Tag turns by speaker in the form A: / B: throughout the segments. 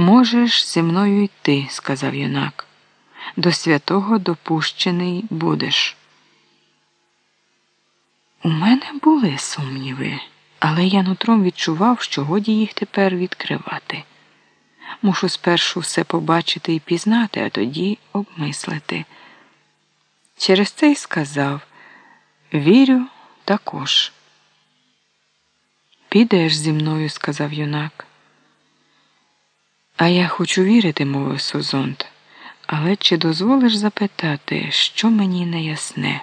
A: Можеш зі мною йти, сказав юнак. До святого допущений будеш. У мене були сумніви, але я нутром відчував, що годі їх тепер відкривати. Мушу спершу все побачити і пізнати, а тоді обмислити. Через це й сказав Вірю також. Підеш зі мною, сказав юнак. А я хочу вірити, мовив Созонт, але чи дозволиш запитати, що мені не ясне?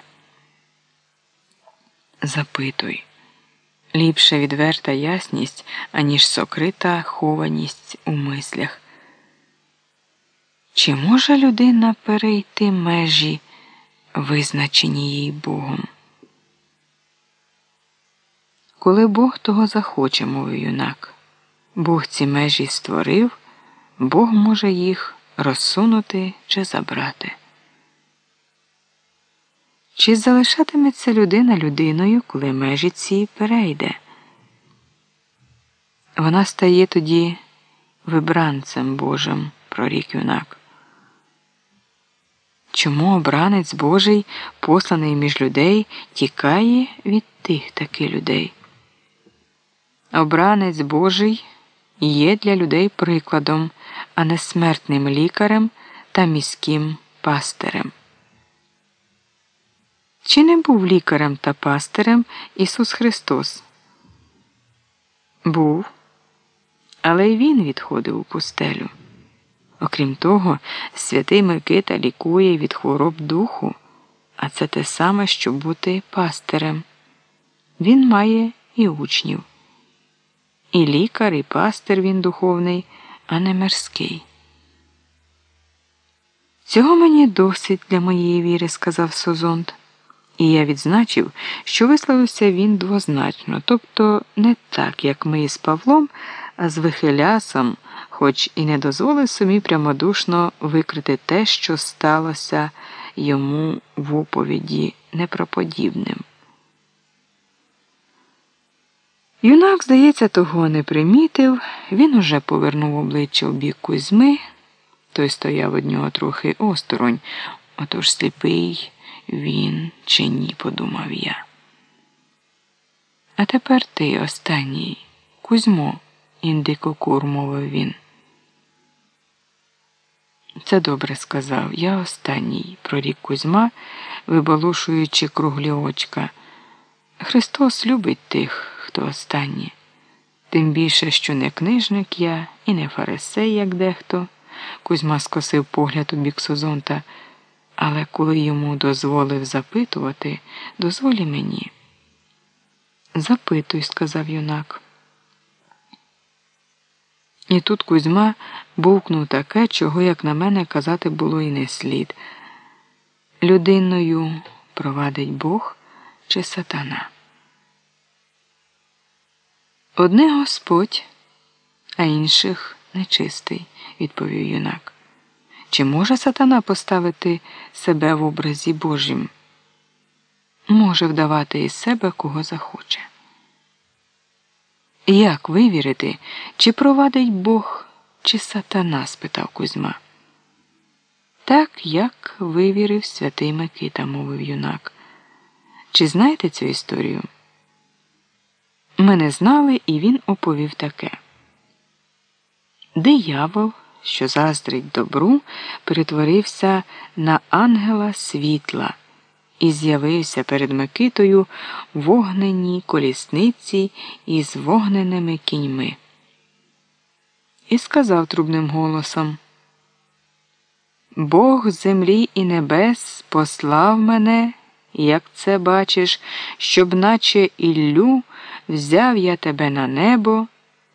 A: Запитуй. Ліпше відверта ясність, аніж сокрита хованість у мислях. Чи може людина перейти межі, визначені їй Богом? Коли Бог того захоче, мовив юнак, Бог ці межі створив, Бог може їх розсунути чи забрати. Чи залишатиметься людина людиною, коли межі ці перейде? Вона стає тоді вибранцем Божим, прорік юнак. Чому обранець Божий, посланий між людей, тікає від тих таки людей? Обранець Божий є для людей прикладом, а не смертним лікарем та міським пастирем. Чи не був лікарем та пастирем Ісус Христос? Був, але й Він відходив у пустелю. Окрім того, святий Микита лікує від хвороб духу, а це те саме, що бути пастирем. Він має і учнів. І лікар, і пастир він духовний, а не мирський. Цього мені досить для моєї віри, сказав Созонт. І я відзначив, що висловився він двозначно, тобто не так, як ми із Павлом, а з вихилясом, хоч і не дозволив собі прямодушно викрити те, що сталося йому в оповіді неправдоподібним. Юнак, здається, того не примітив, він уже повернув обличчя в бік Кузьми, той стояв від нього трохи осторонь, отож сліпий він чи ні, подумав я. А тепер ти останній, Кузьмо, індикокур, мовив він. Це добре сказав. Я останній, прорік Кузьма, вибалушуючи круглі очка. Христос любить тих хто останнє. Тим більше, що не книжник я і не фарисей, як дехто. Кузьма скосив погляд у бік Созонта, але коли йому дозволив запитувати, дозволі мені. Запитуй, сказав юнак. І тут Кузьма бовкнув таке, чого, як на мене, казати було і не слід. Людиною провадить Бог чи сатана. Одне Господь, а інших нечистий, відповів юнак. Чи може сатана поставити себе в образі Божім? Може вдавати із себе кого захоче. Як вивірити, чи провадить Бог, чи сатана? спитав Кузьма. Так, як вивірив святий Микита, мовив юнак. Чи знаєте цю історію? Ми не знали, і він оповів таке. Диявол, що заздрить добру, перетворився на ангела світла і з'явився перед Микитою вогненій колісниці із вогненими кіньми. І сказав трубним голосом Бог землі і небес послав мене, як це бачиш, щоб, наче Іллю, взяв я тебе на небо,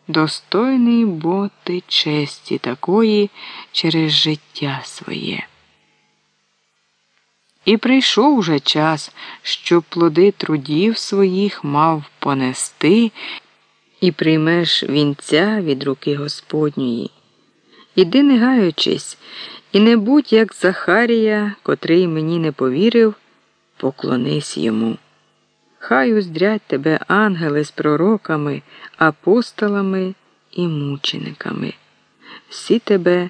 A: достойний боти честі такої через життя своє. І прийшов уже час, щоб плоди трудів своїх мав понести, і приймеш вінця від руки Господньої. Іди, не гаючись, і не будь як Захарія, котрий мені не повірив, поклонись йому. Хай уздрять тебе ангели з пророками, апостолами і мучениками. всі тебе